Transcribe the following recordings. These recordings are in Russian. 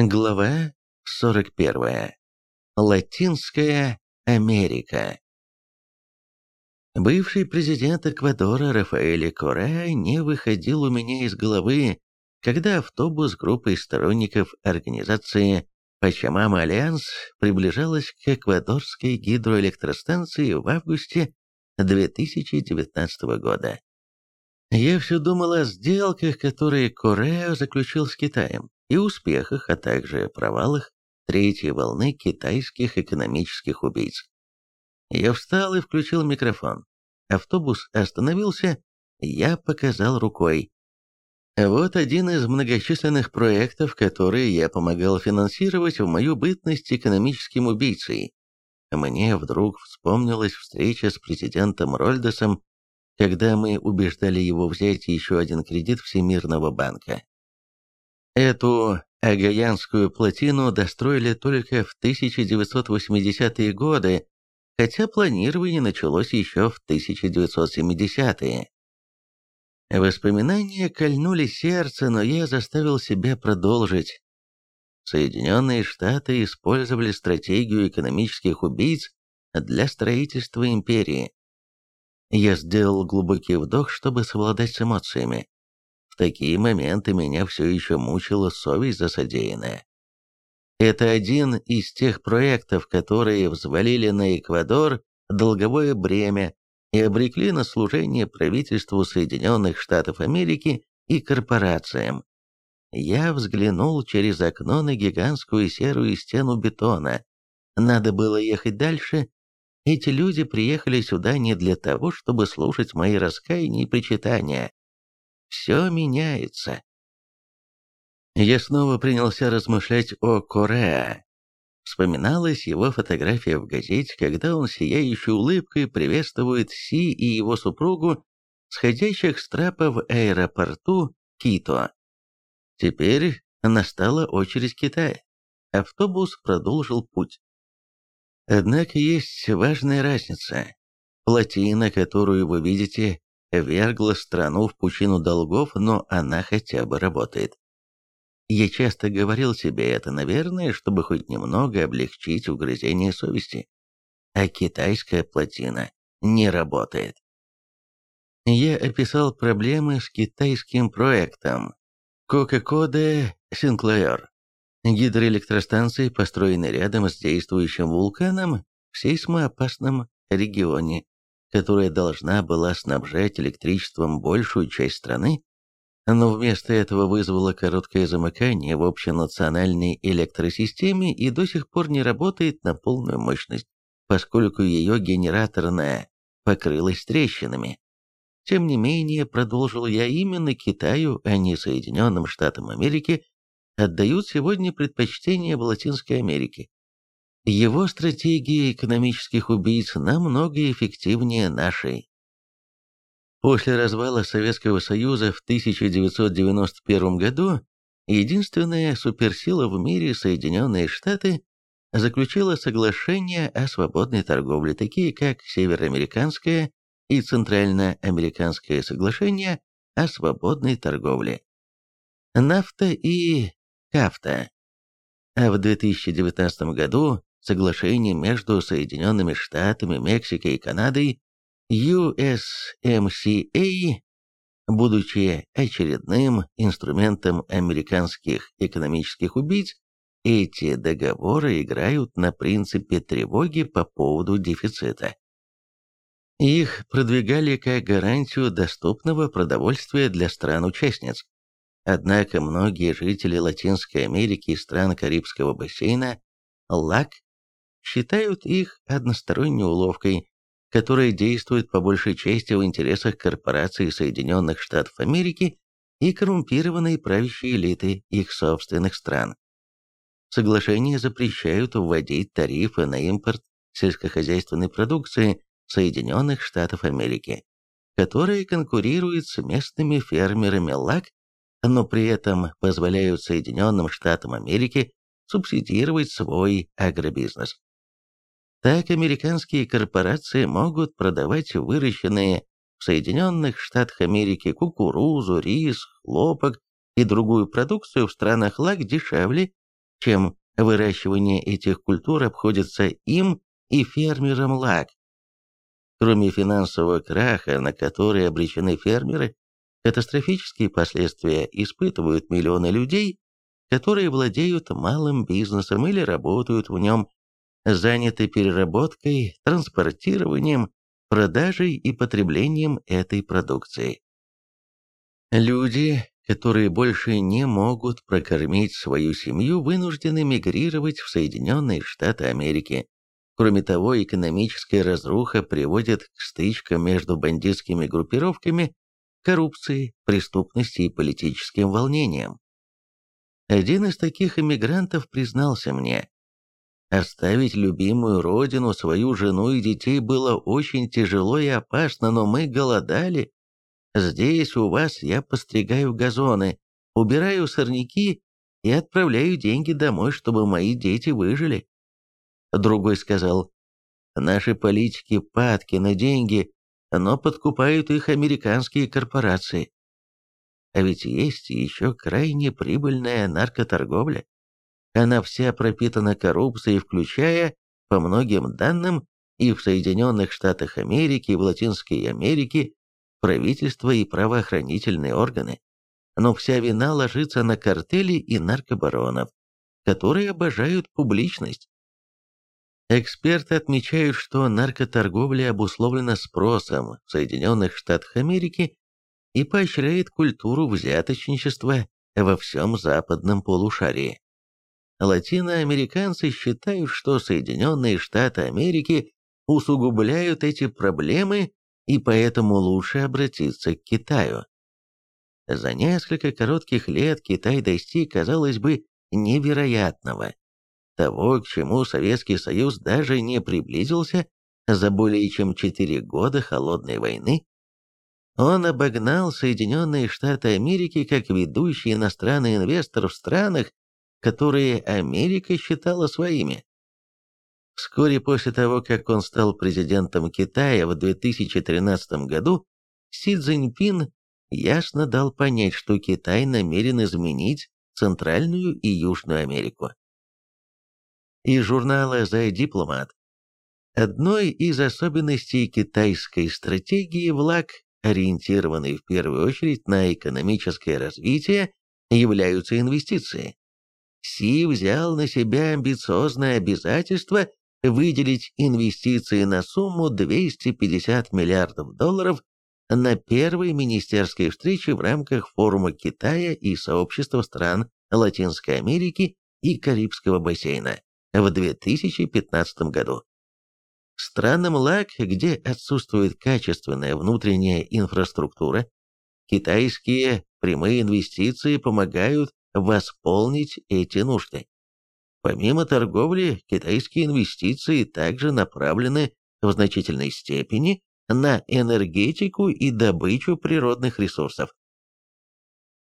Глава 41. Латинская Америка. Бывший президент Эквадора Рафаэль Кореа не выходил у меня из головы, когда автобус с группой сторонников организации Пачамама Альянс приближался к эквадорской гидроэлектростанции в августе 2019 года. Я все думал о сделках, которые Кореа заключил с Китаем и успехах, а также провалах третьей волны китайских экономических убийц. Я встал и включил микрофон. Автобус остановился, я показал рукой. Вот один из многочисленных проектов, которые я помогал финансировать в мою бытность экономическим убийцей. Мне вдруг вспомнилась встреча с президентом Рольдесом, когда мы убеждали его взять еще один кредит Всемирного банка. Эту Агаянскую плотину достроили только в 1980-е годы, хотя планирование началось еще в 1970-е. Воспоминания кольнули сердце, но я заставил себя продолжить. Соединенные Штаты использовали стратегию экономических убийц для строительства империи. Я сделал глубокий вдох, чтобы совладать с эмоциями такие моменты меня все еще мучила совесть за содеянное. Это один из тех проектов, которые взвалили на Эквадор долговое бремя и обрекли на служение правительству Соединенных Штатов Америки и корпорациям. Я взглянул через окно на гигантскую серую стену бетона. Надо было ехать дальше. Эти люди приехали сюда не для того, чтобы слушать мои раскаяния и причитания. Все меняется. Я снова принялся размышлять о Кореа. Вспоминалась его фотография в газете, когда он сияющей улыбкой приветствует Си и его супругу, сходящих с трапа в аэропорту Кито. Теперь настала очередь Китая. Автобус продолжил путь. Однако есть важная разница. Плотина, которую вы видите вергла страну в пучину долгов, но она хотя бы работает. Я часто говорил себе это, наверное, чтобы хоть немного облегчить угрызение совести. А китайская плотина не работает. Я описал проблемы с китайским проектом Coca-Cola Sinclair. Гидроэлектростанции, построенной рядом с действующим вулканом в сейсмоопасном регионе которая должна была снабжать электричеством большую часть страны, но вместо этого вызвала короткое замыкание в общенациональной электросистеме и до сих пор не работает на полную мощность, поскольку ее генераторная покрылась трещинами. Тем не менее, продолжил я именно Китаю, а не Соединенным Штатам Америки, отдают сегодня предпочтение в Латинской Америке, его стратегия экономических убийц намного эффективнее нашей. После развала Советского Союза в 1991 году единственная суперсила в мире Соединенные Штаты заключила соглашения о свободной торговле, такие как Североамериканское и Центральноамериканское соглашения о свободной торговле, нафта и кафта. А в 2019 году соглашение между Соединенными Штатами, Мексикой и Канадой USMCA, будучи очередным инструментом американских экономических убийц, эти договоры играют на принципе тревоги по поводу дефицита. Их продвигали как гарантию доступного продовольствия для стран-участниц. Однако многие жители Латинской Америки и стран Карибского бассейна ЛАК считают их односторонней уловкой, которая действует по большей части в интересах корпораций Соединенных Штатов Америки и коррумпированной правящей элиты их собственных стран. Соглашения запрещают вводить тарифы на импорт сельскохозяйственной продукции Соединенных Штатов Америки, которые конкурируют с местными фермерами ЛАК, но при этом позволяют Соединенным Штатам Америки субсидировать свой агробизнес. Так американские корпорации могут продавать выращенные в Соединенных Штатах Америки кукурузу, рис, хлопок и другую продукцию в странах ЛАК дешевле, чем выращивание этих культур обходится им и фермерам лак. Кроме финансового краха, на который обречены фермеры, катастрофические последствия испытывают миллионы людей, которые владеют малым бизнесом или работают в нем, заняты переработкой, транспортированием, продажей и потреблением этой продукции. Люди, которые больше не могут прокормить свою семью, вынуждены мигрировать в Соединенные Штаты Америки. Кроме того, экономическая разруха приводит к стычкам между бандитскими группировками, коррупцией, преступностью и политическим волнением. Один из таких иммигрантов признался мне, Оставить любимую родину, свою жену и детей было очень тяжело и опасно, но мы голодали. Здесь у вас я постригаю газоны, убираю сорняки и отправляю деньги домой, чтобы мои дети выжили. Другой сказал, наши политики падки на деньги, но подкупают их американские корпорации. А ведь есть еще крайне прибыльная наркоторговля. Она вся пропитана коррупцией, включая, по многим данным, и в Соединенных Штатах Америки, и в Латинской Америке, правительство и правоохранительные органы. Но вся вина ложится на картели и наркобаронов, которые обожают публичность. Эксперты отмечают, что наркоторговля обусловлена спросом в Соединенных Штатах Америки и поощряет культуру взяточничества во всем западном полушарии. Латиноамериканцы считают, что Соединенные Штаты Америки усугубляют эти проблемы и поэтому лучше обратиться к Китаю. За несколько коротких лет Китай достиг, казалось бы, невероятного. Того, к чему Советский Союз даже не приблизился за более чем четыре года холодной войны, он обогнал Соединенные Штаты Америки как ведущий иностранный инвестор в странах, которые Америка считала своими. Вскоре после того, как он стал президентом Китая в 2013 году, Си Цзиньпин ясно дал понять, что Китай намерен изменить Центральную и Южную Америку. Из журнала «The Diplomat» Одной из особенностей китайской стратегии ВЛАГ, ориентированной в первую очередь на экономическое развитие, являются инвестиции. Си взял на себя амбициозное обязательство выделить инвестиции на сумму 250 миллиардов долларов на первой министерской встрече в рамках форума Китая и сообщества стран Латинской Америки и Карибского бассейна в 2015 году. Странам ЛАК, где отсутствует качественная внутренняя инфраструктура, китайские прямые инвестиции помогают восполнить эти нужды. Помимо торговли, китайские инвестиции также направлены в значительной степени на энергетику и добычу природных ресурсов.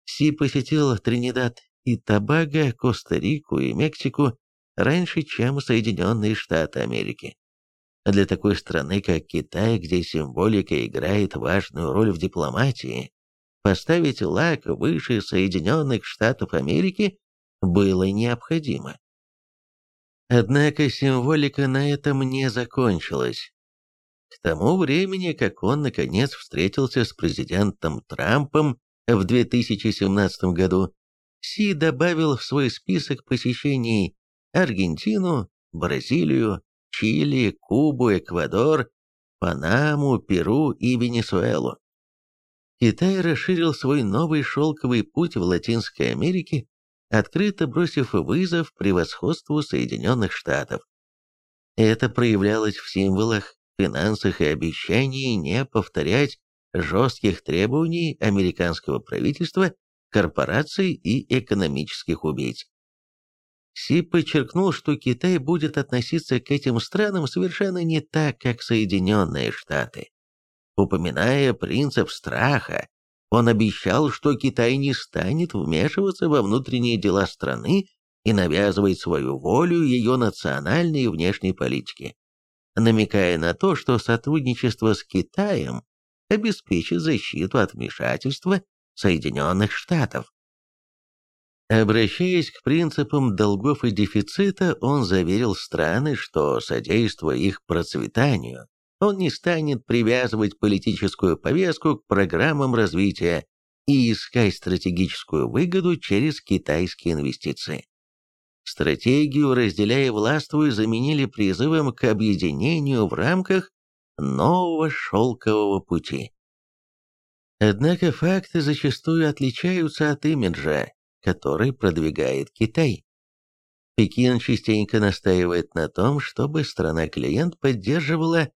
Си посетил Тринидад и Тобаго, Коста-Рику и Мексику раньше, чем Соединенные Штаты Америки. Для такой страны, как Китай, где символика играет важную роль в дипломатии, поставить лак выше Соединенных Штатов Америки было необходимо. Однако символика на этом не закончилась. К тому времени, как он наконец встретился с президентом Трампом в 2017 году, Си добавил в свой список посещений Аргентину, Бразилию, Чили, Кубу, Эквадор, Панаму, Перу и Венесуэлу. Китай расширил свой новый шелковый путь в Латинской Америке, открыто бросив вызов превосходству Соединенных Штатов. Это проявлялось в символах, финансах и обещании не повторять жестких требований американского правительства, корпораций и экономических убийц. Си подчеркнул, что Китай будет относиться к этим странам совершенно не так, как Соединенные Штаты. Упоминая принцип страха, он обещал, что Китай не станет вмешиваться во внутренние дела страны и навязывать свою волю ее национальной и внешней политике, намекая на то, что сотрудничество с Китаем обеспечит защиту от вмешательства Соединенных Штатов. Обращаясь к принципам долгов и дефицита, он заверил страны, что, содействуя их процветанию, он не станет привязывать политическую повестку к программам развития и искать стратегическую выгоду через китайские инвестиции. Стратегию «разделяя властвуй» заменили призывом к объединению в рамках нового шелкового пути. Однако факты зачастую отличаются от имиджа, который продвигает Китай. Пекин частенько настаивает на том, чтобы страна-клиент поддерживала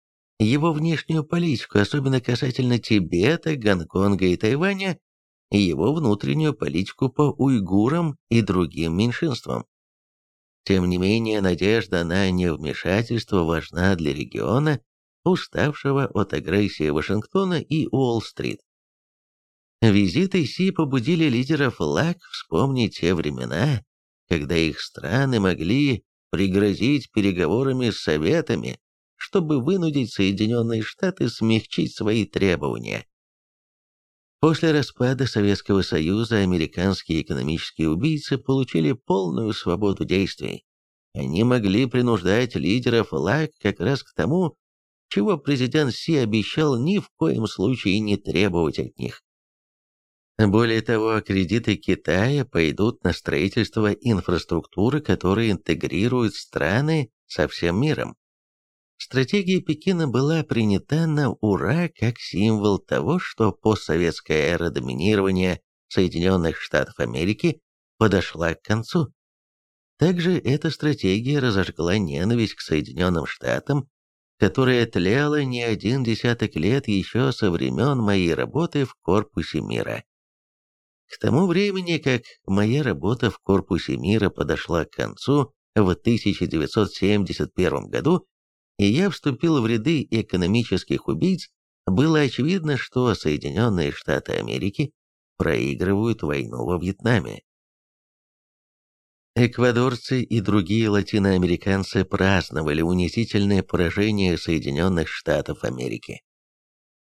его внешнюю политику, особенно касательно Тибета, Гонконга и Тайваня, и его внутреннюю политику по уйгурам и другим меньшинствам. Тем не менее, надежда на невмешательство важна для региона, уставшего от агрессии Вашингтона и Уолл-стрит. Визиты Си побудили лидеров ЛАК вспомнить те времена, когда их страны могли пригрозить переговорами с Советами, чтобы вынудить Соединенные Штаты смягчить свои требования. После распада Советского Союза американские экономические убийцы получили полную свободу действий. Они могли принуждать лидеров ЛАК как раз к тому, чего президент Си обещал ни в коем случае не требовать от них. Более того, кредиты Китая пойдут на строительство инфраструктуры, которая интегрирует страны со всем миром. Стратегия Пекина была принята на ура как символ того, что постсоветская эра доминирования Соединенных Штатов Америки подошла к концу. Также эта стратегия разожгла ненависть к Соединенным Штатам, которая тлела не один десяток лет еще со времен моей работы в Корпусе мира. К тому времени, как моя работа в Корпусе мира подошла к концу в 1971 году, и я вступил в ряды экономических убийц, было очевидно, что Соединенные Штаты Америки проигрывают войну во Вьетнаме. Эквадорцы и другие латиноамериканцы праздновали унизительное поражение Соединенных Штатов Америки.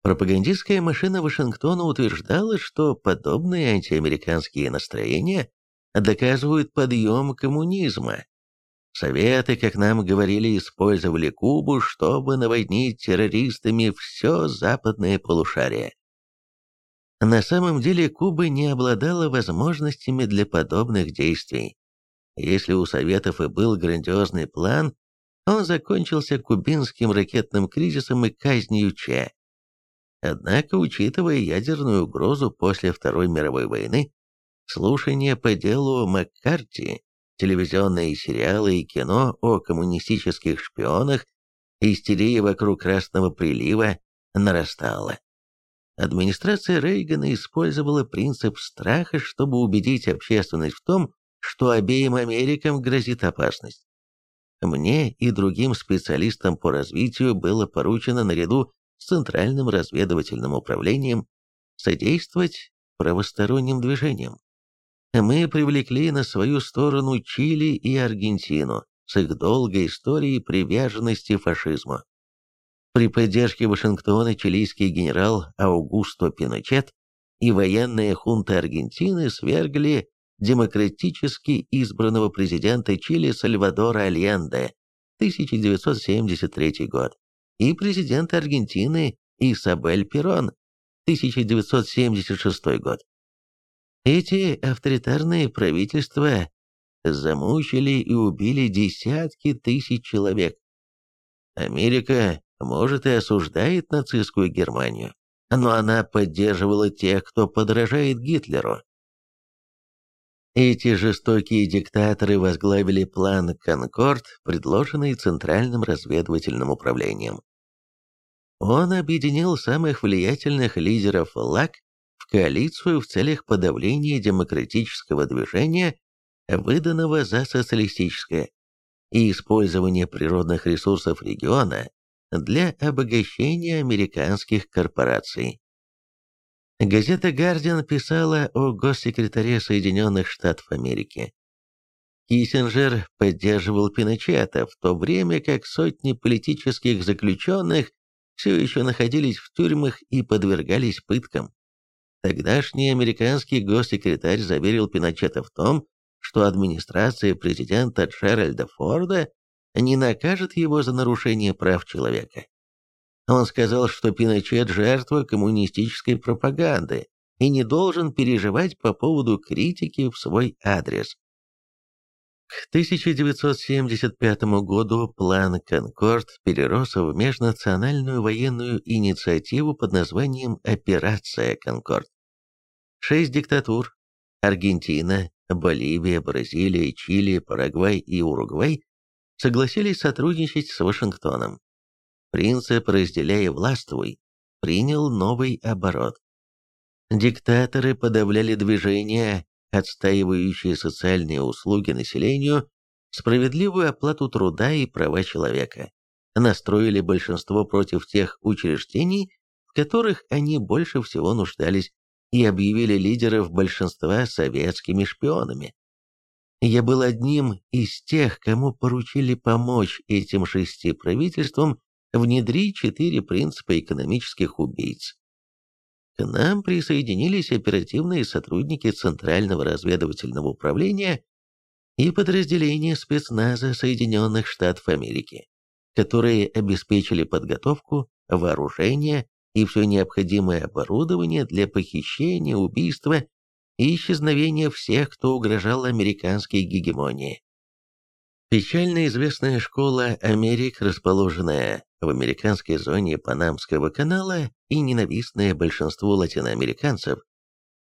Пропагандистская машина Вашингтона утверждала, что подобные антиамериканские настроения доказывают подъем коммунизма. Советы, как нам говорили, использовали Кубу, чтобы наводнить террористами все западное полушарие. На самом деле Куба не обладала возможностями для подобных действий. Если у Советов и был грандиозный план, он закончился кубинским ракетным кризисом и казнью Че. Однако, учитывая ядерную угрозу после Второй мировой войны, слушания по делу Маккарти, телевизионные сериалы и кино о коммунистических шпионах, истерия вокруг Красного прилива нарастала. Администрация Рейгана использовала принцип страха, чтобы убедить общественность в том, что обеим Америкам грозит опасность. Мне и другим специалистам по развитию было поручено наряду с Центральным разведывательным управлением содействовать правосторонним движениям. Мы привлекли на свою сторону Чили и Аргентину с их долгой историей приверженности фашизму. При поддержке Вашингтона чилийский генерал Аугусто Пиночет и военная хунта Аргентины свергли демократически избранного президента Чили Сальвадора Альенде 1973 год и президента Аргентины Исабель Перон, 1976 год. Эти авторитарные правительства замучили и убили десятки тысяч человек. Америка, может, и осуждает нацистскую Германию, но она поддерживала тех, кто подражает Гитлеру. Эти жестокие диктаторы возглавили план «Конкорд», предложенный Центральным разведывательным управлением. Он объединил самых влиятельных лидеров ЛАК коалицию в целях подавления демократического движения, выданного за социалистическое, и использования природных ресурсов региона для обогащения американских корпораций. Газета «Гардиан» писала о госсекретаре Соединенных Штатов Америки. Киссинджер поддерживал Пиночета, в то время как сотни политических заключенных все еще находились в тюрьмах и подвергались пыткам. Тогдашний американский госсекретарь заверил Пиночета в том, что администрация президента Джеральда Форда не накажет его за нарушение прав человека. Он сказал, что Пиночет – жертва коммунистической пропаганды и не должен переживать по поводу критики в свой адрес. К 1975 году план «Конкорд» перерос в межнациональную военную инициативу под названием «Операция Конкорд». Шесть диктатур – Аргентина, Боливия, Бразилия, Чили, Парагвай и Уругвай – согласились сотрудничать с Вашингтоном. Принцип «разделяй властвуй» принял новый оборот. Диктаторы подавляли движения отстаивающие социальные услуги населению, справедливую оплату труда и права человека, настроили большинство против тех учреждений, в которых они больше всего нуждались, и объявили лидеров большинства советскими шпионами. Я был одним из тех, кому поручили помочь этим шести правительствам внедрить четыре принципа экономических убийц. К нам присоединились оперативные сотрудники Центрального разведывательного управления и подразделения спецназа Соединенных Штатов Америки, которые обеспечили подготовку, вооружение и все необходимое оборудование для похищения, убийства и исчезновения всех, кто угрожал американской гегемонии. Печально известная школа Америк, расположенная в американской зоне Панамского канала и ненавистная большинству латиноамериканцев,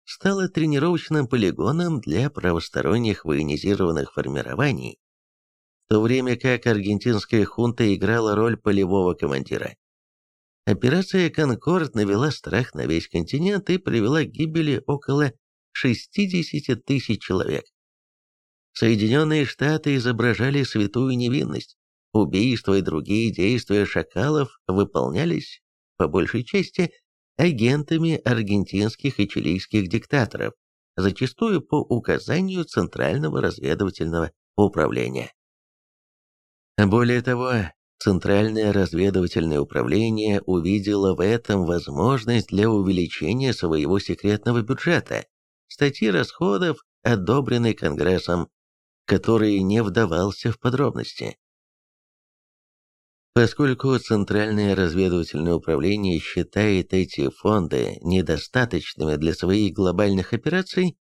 стала тренировочным полигоном для правосторонних военизированных формирований, в то время как аргентинская хунта играла роль полевого командира. Операция «Конкорд» навела страх на весь континент и привела к гибели около 60 тысяч человек. Соединенные Штаты изображали святую невинность, Убийства и другие действия шакалов выполнялись, по большей части, агентами аргентинских и чилийских диктаторов, зачастую по указанию Центрального разведывательного управления. Более того, Центральное разведывательное управление увидело в этом возможность для увеличения своего секретного бюджета, статьи расходов, одобренной Конгрессом, который не вдавался в подробности. Поскольку Центральное разведывательное управление считает эти фонды недостаточными для своих глобальных операций,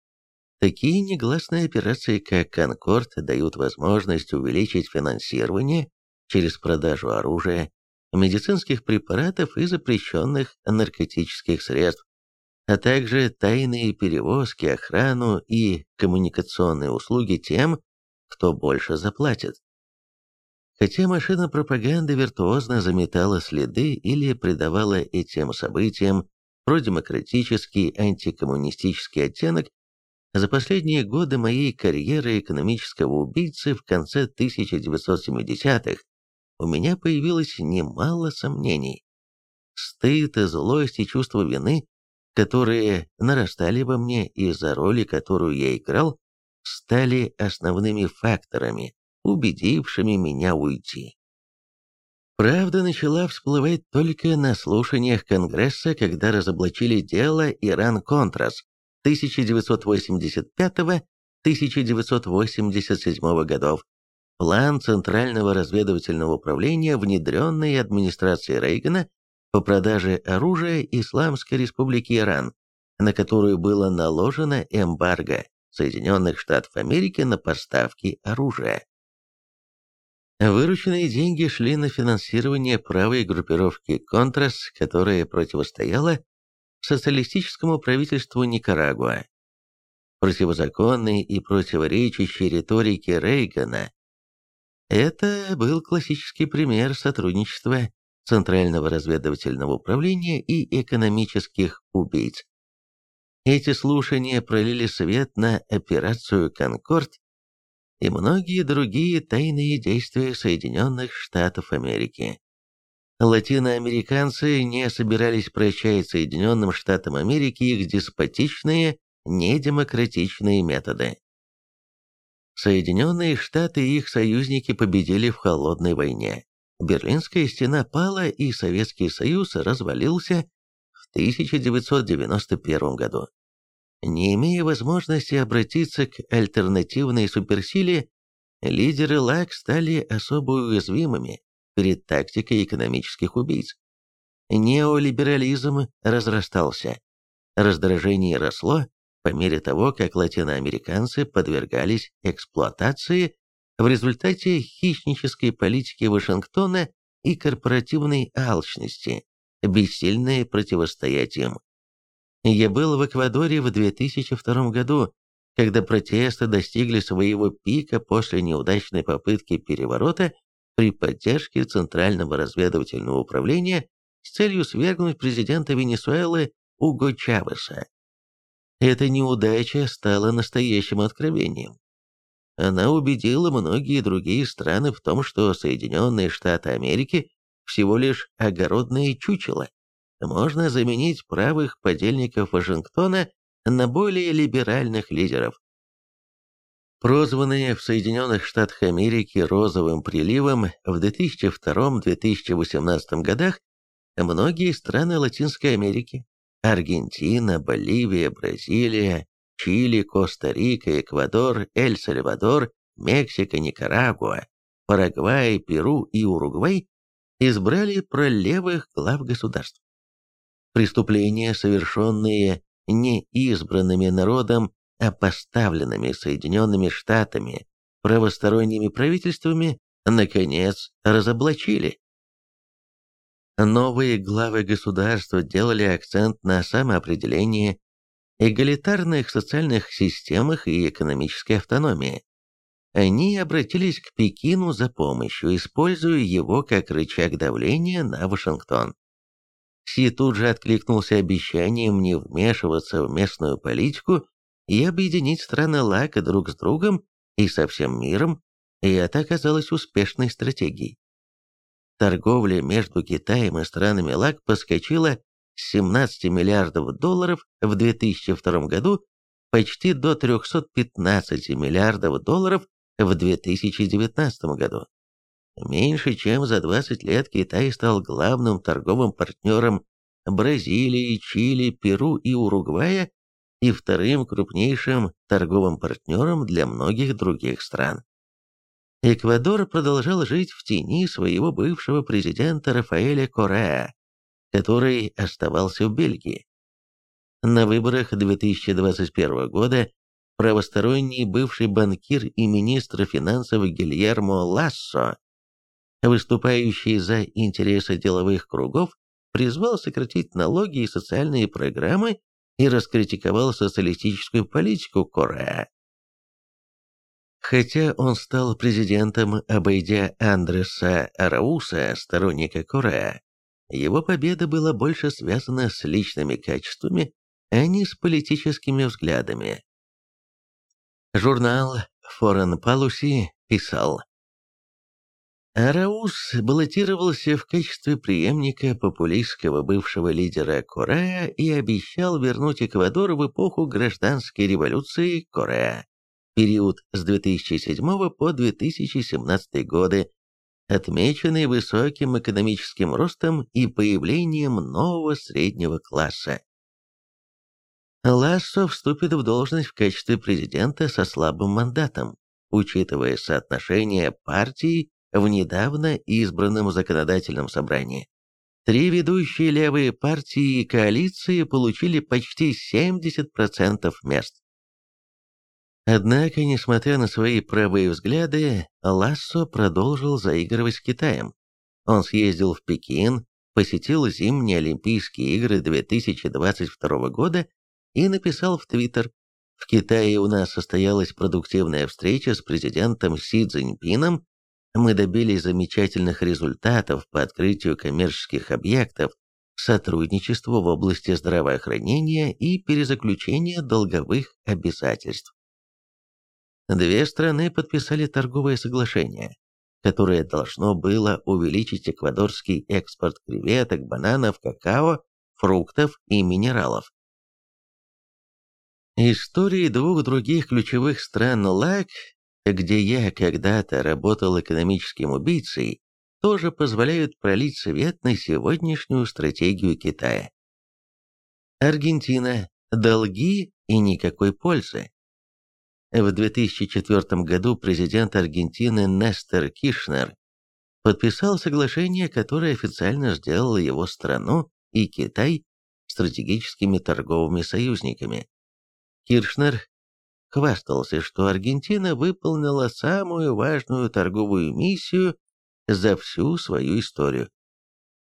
такие негласные операции, как «Конкорд», дают возможность увеличить финансирование через продажу оружия, медицинских препаратов и запрещенных наркотических средств, а также тайные перевозки, охрану и коммуникационные услуги тем, кто больше заплатит. Хотя машина пропаганды виртуозно заметала следы или придавала этим событиям продемократический антикоммунистический оттенок, за последние годы моей карьеры экономического убийцы в конце 1970-х у меня появилось немало сомнений. Стыд, злость и чувство вины, которые нарастали во мне из-за роли, которую я играл, стали основными факторами, убедившими меня уйти. Правда начала всплывать только на слушаниях Конгресса, когда разоблачили дело Иран-Контрас 1985-1987 годов, план Центрального разведывательного управления, внедренный администрацией Рейгана по продаже оружия Исламской Республики Иран, на которую было наложено эмбарго Соединенных Штатов Америки на поставки оружия. Вырученные деньги шли на финансирование правой группировки «Контрас», которая противостояла социалистическому правительству Никарагуа. Противозаконной и противоречащей риторике Рейгана это был классический пример сотрудничества Центрального разведывательного управления и экономических убийц. Эти слушания пролили свет на операцию «Конкорд», и многие другие тайные действия Соединенных Штатов Америки. Латиноамериканцы не собирались прощать Соединенным Штатам Америки их деспотичные, недемократичные методы. Соединенные Штаты и их союзники победили в холодной войне. Берлинская стена пала и Советский Союз развалился в 1991 году. Не имея возможности обратиться к альтернативной суперсиле, лидеры ЛАК стали особо уязвимыми перед тактикой экономических убийц. Неолиберализм разрастался. Раздражение росло по мере того, как латиноамериканцы подвергались эксплуатации в результате хищнической политики Вашингтона и корпоративной алчности, бессильные противостоять им. Я был в Эквадоре в 2002 году, когда протесты достигли своего пика после неудачной попытки переворота при поддержке Центрального разведывательного управления с целью свергнуть президента Венесуэлы Уго Чавеса. Эта неудача стала настоящим откровением. Она убедила многие другие страны в том, что Соединенные Штаты Америки всего лишь огородное чучело. Можно заменить правых подельников Вашингтона на более либеральных лидеров. Прозванные в Соединенных Штатах Америки розовым приливом в 2002-2018 годах, многие страны Латинской Америки – Аргентина, Боливия, Бразилия, Чили, Коста-Рика, Эквадор, Эль-Сальвадор, Мексика, Никарагуа, Парагвай, Перу и Уругвай избрали пролевых глав государств. Преступления, совершенные не избранными народом, а поставленными Соединенными Штатами правосторонними правительствами, наконец, разоблачили. Новые главы государства делали акцент на самоопределении, эгалитарных социальных системах и экономической автономии. Они обратились к Пекину за помощью, используя его как рычаг давления на Вашингтон. Си тут же откликнулся обещанием не вмешиваться в местную политику и объединить страны ЛАКа друг с другом и со всем миром, и это оказалось успешной стратегией. Торговля между Китаем и странами ЛАК подскочила с 17 миллиардов долларов в 2002 году почти до 315 миллиардов долларов в 2019 году. Меньше чем за 20 лет Китай стал главным торговым партнером Бразилии, Чили, Перу и Уругвая и вторым крупнейшим торговым партнером для многих других стран. Эквадор продолжал жить в тени своего бывшего президента Рафаэля Кореа, который оставался в Бельгии. На выборах 2021 года правосторонний бывший банкир и министр финансов Гильермо Лассо, выступающий за интересы деловых кругов, призвал сократить налоги и социальные программы и раскритиковал социалистическую политику Корея. Хотя он стал президентом, обойдя Андреса Арауса, сторонника Корея, его победа была больше связана с личными качествами, а не с политическими взглядами. Журнал Foreign Policy писал, Араус баллотировался в качестве преемника популистского бывшего лидера Корея и обещал вернуть Эквадор в эпоху гражданской революции Корея, период с 2007 по 2017 годы, отмеченный высоким экономическим ростом и появлением нового среднего класса. Лассо вступит в должность в качестве президента со слабым мандатом, учитывая соотношение партий в недавно избранном законодательном собрании. Три ведущие левые партии и коалиции получили почти 70% мест. Однако, несмотря на свои правые взгляды, Лассо продолжил заигрывать с Китаем. Он съездил в Пекин, посетил зимние Олимпийские игры 2022 года и написал в Твиттер «В Китае у нас состоялась продуктивная встреча с президентом Си Цзиньпином, мы добились замечательных результатов по открытию коммерческих объектов, сотрудничеству в области здравоохранения и перезаключения долговых обязательств. Две страны подписали торговое соглашение, которое должно было увеличить эквадорский экспорт креветок, бананов, какао, фруктов и минералов. Истории двух других ключевых стран ЛАК, где я когда-то работал экономическим убийцей, тоже позволяют пролить свет на сегодняшнюю стратегию Китая. Аргентина. Долги и никакой пользы. В 2004 году президент Аргентины Нестер Кишнер подписал соглашение, которое официально сделало его страну и Китай стратегическими торговыми союзниками. Киршнер хвастался, что Аргентина выполнила самую важную торговую миссию за всю свою историю.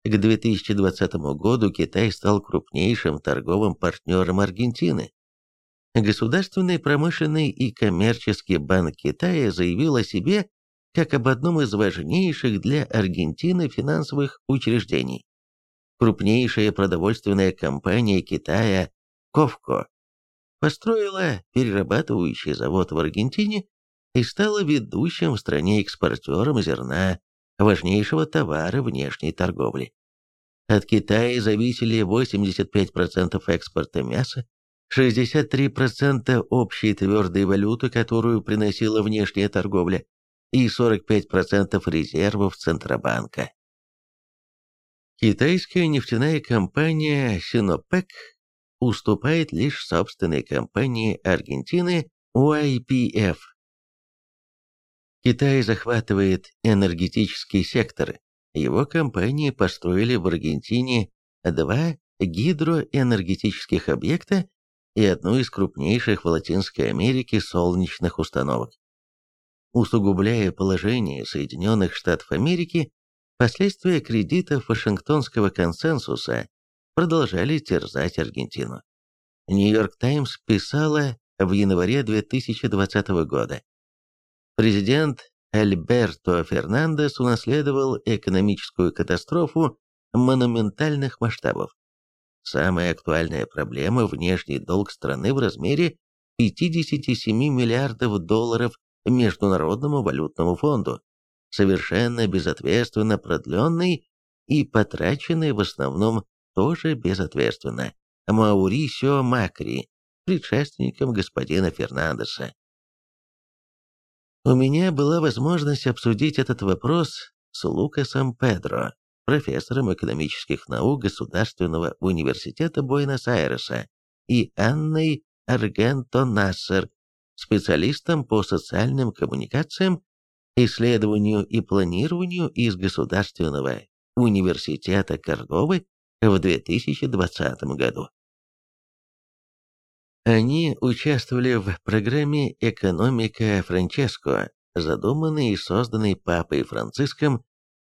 К 2020 году Китай стал крупнейшим торговым партнером Аргентины. Государственный промышленный и коммерческий банк Китая заявил о себе как об одном из важнейших для Аргентины финансовых учреждений. Крупнейшая продовольственная компания Китая Ковко построила перерабатывающий завод в Аргентине и стала ведущим в стране экспортером зерна, важнейшего товара внешней торговли. От Китая зависели 85% экспорта мяса, 63% общей твердой валюты, которую приносила внешняя торговля, и 45% резервов Центробанка. Китайская нефтяная компания Sinopec уступает лишь собственной компании Аргентины YPF. Китай захватывает энергетический сектор. Его компании построили в Аргентине два гидроэнергетических объекта и одну из крупнейших в Латинской Америке солнечных установок. Усугубляя положение Соединенных Штатов Америки, последствия кредитов Вашингтонского консенсуса продолжали терзать Аргентину. Нью-Йорк Таймс писала в январе 2020 года. Президент Альберто Фернандес унаследовал экономическую катастрофу монументальных масштабов. Самая актуальная проблема – внешний долг страны в размере 57 миллиардов долларов Международному валютному фонду, совершенно безответственно продленный и потраченный в основном тоже безответственно Маурисио Макри, предшественником господина Фернандеса. У меня была возможность обсудить этот вопрос с Лукасом Педро, профессором экономических наук Государственного университета Буэнос-Айреса, и Анной Аргенто Нассер, специалистом по социальным коммуникациям, исследованию и планированию из Государственного университета Кордовы в 2020 году. Они участвовали в программе «Экономика Франческо», задуманной и созданной папой Франциском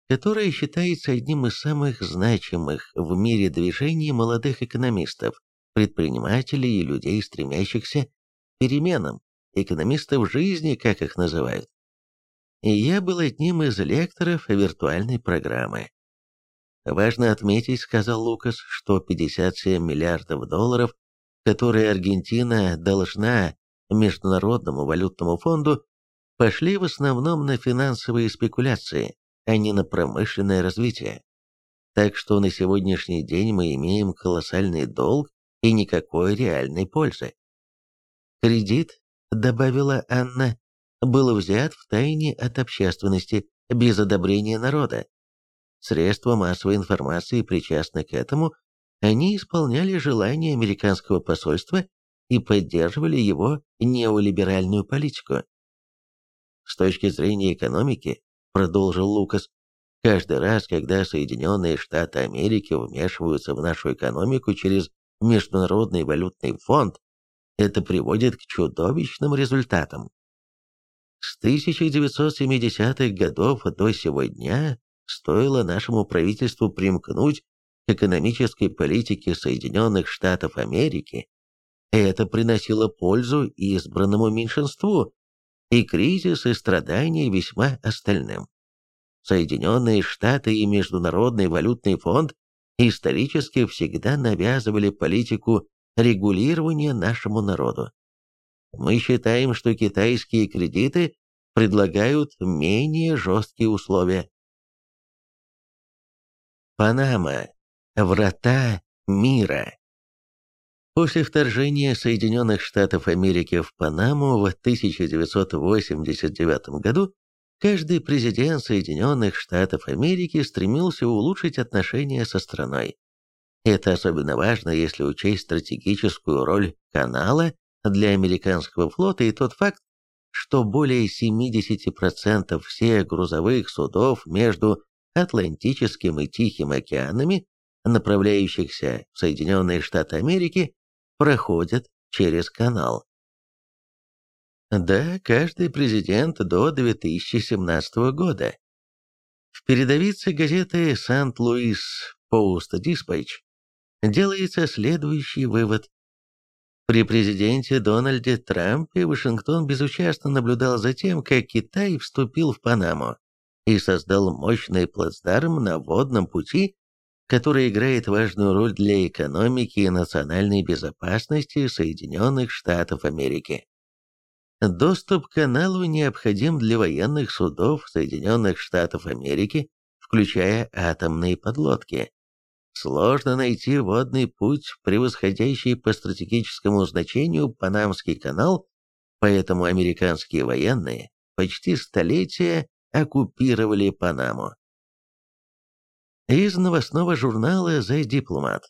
которое считается одним из самых значимых в мире движений молодых экономистов, предпринимателей и людей, стремящихся к переменам, экономистов жизни, как их называют. И я был одним из лекторов виртуальной программы. Важно отметить, сказал Лукас, что 57 миллиардов долларов, которые Аргентина должна Международному валютному фонду, пошли в основном на финансовые спекуляции, а не на промышленное развитие. Так что на сегодняшний день мы имеем колоссальный долг и никакой реальной пользы. Кредит, добавила Анна, был взят в тайне от общественности, без одобрения народа. Средства массовой информации причастны к этому, они исполняли желания американского посольства и поддерживали его неолиберальную политику. С точки зрения экономики, продолжил Лукас. Каждый раз, когда Соединенные Штаты Америки вмешиваются в нашу экономику через Международный валютный фонд, это приводит к чудовищным результатам. С 1970-х годов до сего дня стоило нашему правительству примкнуть к экономической политике Соединенных Штатов Америки, это приносило пользу избранному меньшинству, и кризис и страдания весьма остальным. Соединенные Штаты и Международный валютный фонд исторически всегда навязывали политику регулирования нашему народу. Мы считаем, что китайские кредиты предлагают менее жесткие условия. Панама. Врата мира. После вторжения Соединенных Штатов Америки в Панаму в 1989 году каждый президент Соединенных Штатов Америки стремился улучшить отношения со страной. Это особенно важно, если учесть стратегическую роль канала для американского флота и тот факт, что более 70% всех грузовых судов между Атлантическим и Тихим океанами, направляющихся в Соединенные Штаты Америки, проходят через канал. Да, каждый президент до 2017 года. В передовице газеты «Сант-Луис Пост Диспatch» делается следующий вывод. При президенте Дональде Трампе Вашингтон безучастно наблюдал за тем, как Китай вступил в Панаму и создал мощный плацдарм на водном пути, который играет важную роль для экономики и национальной безопасности Соединенных Штатов Америки. Доступ к каналу необходим для военных судов Соединенных Штатов Америки, включая атомные подлодки. Сложно найти водный путь, превосходящий по стратегическому значению Панамский канал, поэтому американские военные почти столетия оккупировали Панаму. Из новостного журнала «The Diplomat»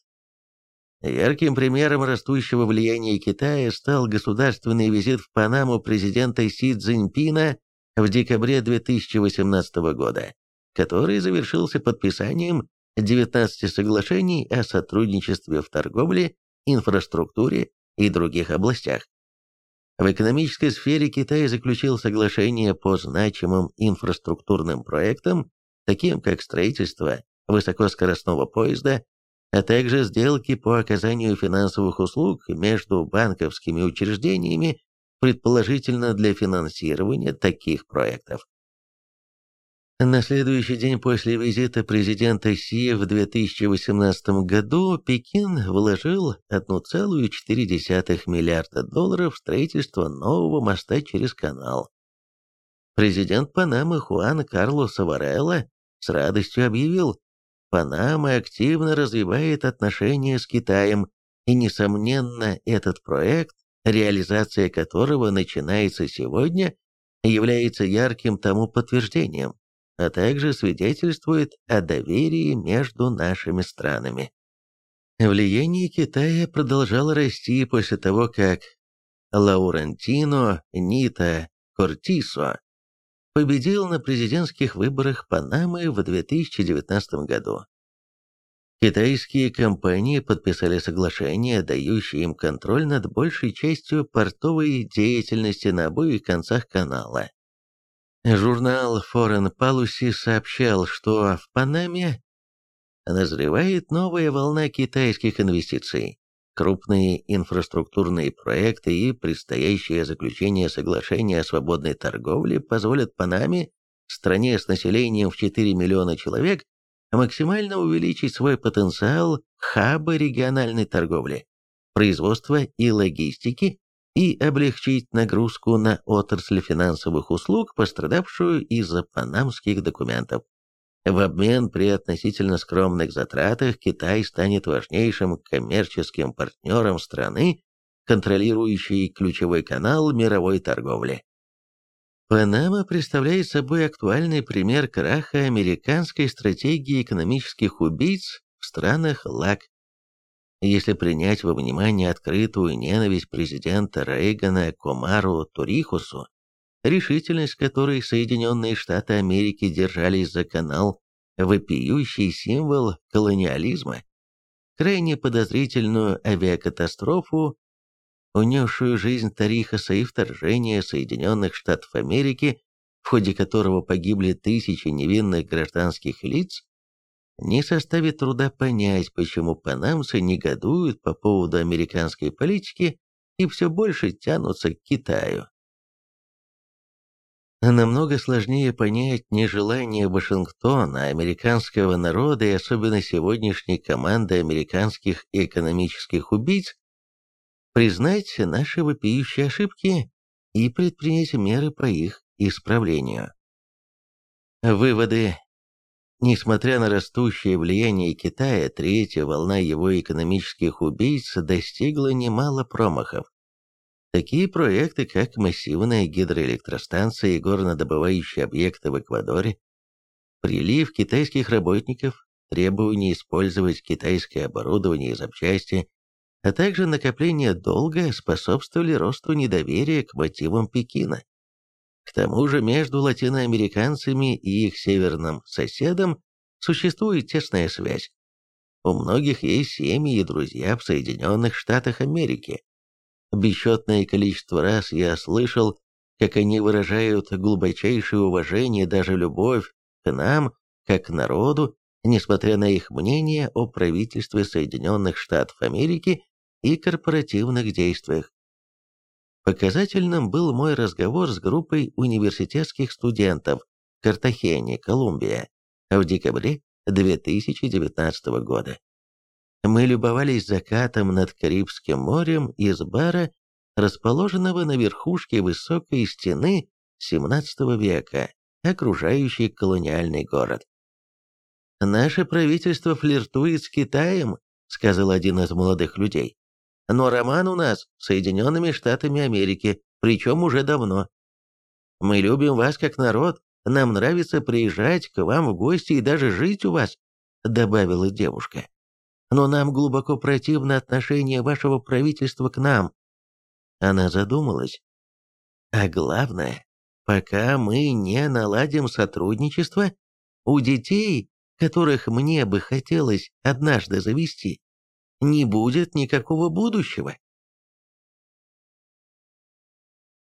Ярким примером растущего влияния Китая стал государственный визит в Панаму президента Си Цзиньпина в декабре 2018 года, который завершился подписанием 19 соглашений о сотрудничестве в торговле, инфраструктуре и других областях. В экономической сфере Китай заключил соглашение по значимым инфраструктурным проектам, таким как строительство высокоскоростного поезда а также сделки по оказанию финансовых услуг между банковскими учреждениями, предположительно для финансирования таких проектов. На следующий день после визита президента Си в 2018 году Пекин вложил 1,4 миллиарда долларов в строительство нового моста через канал. Президент Панамы Хуан Карлос Варелла с радостью объявил, Панама активно развивает отношения с Китаем, и, несомненно, этот проект, реализация которого начинается сегодня, является ярким тому подтверждением, а также свидетельствует о доверии между нашими странами. Влияние Китая продолжало расти после того, как Лаурентино Нита Кортисо победил на президентских выборах Панамы в 2019 году. Китайские компании подписали соглашение, дающее им контроль над большей частью портовой деятельности на обоих концах канала. Журнал Foreign Policy сообщал, что в Панаме назревает новая волна китайских инвестиций крупные инфраструктурные проекты и предстоящее заключение соглашения о свободной торговле позволят Панаме, стране с населением в 4 миллиона человек, максимально увеличить свой потенциал хаба региональной торговли, производства и логистики и облегчить нагрузку на отрасль финансовых услуг, пострадавшую из-за панамских документов. В обмен при относительно скромных затратах Китай станет важнейшим коммерческим партнером страны, контролирующей ключевой канал мировой торговли. Панама представляет собой актуальный пример краха американской стратегии экономических убийц в странах ЛАК. Если принять во внимание открытую ненависть президента Рейгана к Омару Турихусу, решительность которой Соединенные Штаты Америки держались за канал, вопиющий символ колониализма, крайне подозрительную авиакатастрофу, унесшую жизнь Тарихаса и вторжение Соединенных Штатов Америки, в ходе которого погибли тысячи невинных гражданских лиц, не составит труда понять, почему панамцы негодуют по поводу американской политики и все больше тянутся к Китаю. Намного сложнее понять нежелание Вашингтона, американского народа и особенно сегодняшней команды американских экономических убийц признать наши вопиющие ошибки и предпринять меры по их исправлению. Выводы. Несмотря на растущее влияние Китая, третья волна его экономических убийц достигла немало промахов. Такие проекты, как массивная гидроэлектростанция и горнодобывающие объекты в Эквадоре, прилив китайских работников требование использовать китайское оборудование и запчасти, а также накопление долга способствовали росту недоверия к мотивам Пекина. К тому же между латиноамериканцами и их северным соседом существует тесная связь. У многих есть семьи и друзья в Соединенных Штатах Америки. Бесчетное количество раз я слышал, как они выражают глубочайшее уважение даже любовь к нам, как к народу, несмотря на их мнение о правительстве Соединенных Штатов Америки и корпоративных действиях. Показательным был мой разговор с группой университетских студентов в Картахене, Колумбия, в декабре 2019 года. Мы любовались закатом над Карибским морем из бара, расположенного на верхушке высокой стены XVII века, окружающей колониальный город. «Наше правительство флиртует с Китаем», — сказал один из молодых людей. «Но роман у нас с Соединенными Штатами Америки, причем уже давно. Мы любим вас как народ, нам нравится приезжать к вам в гости и даже жить у вас», — добавила девушка. «Но нам глубоко противно отношение вашего правительства к нам». Она задумалась. «А главное, пока мы не наладим сотрудничество, у детей которых мне бы хотелось однажды завести, не будет никакого будущего.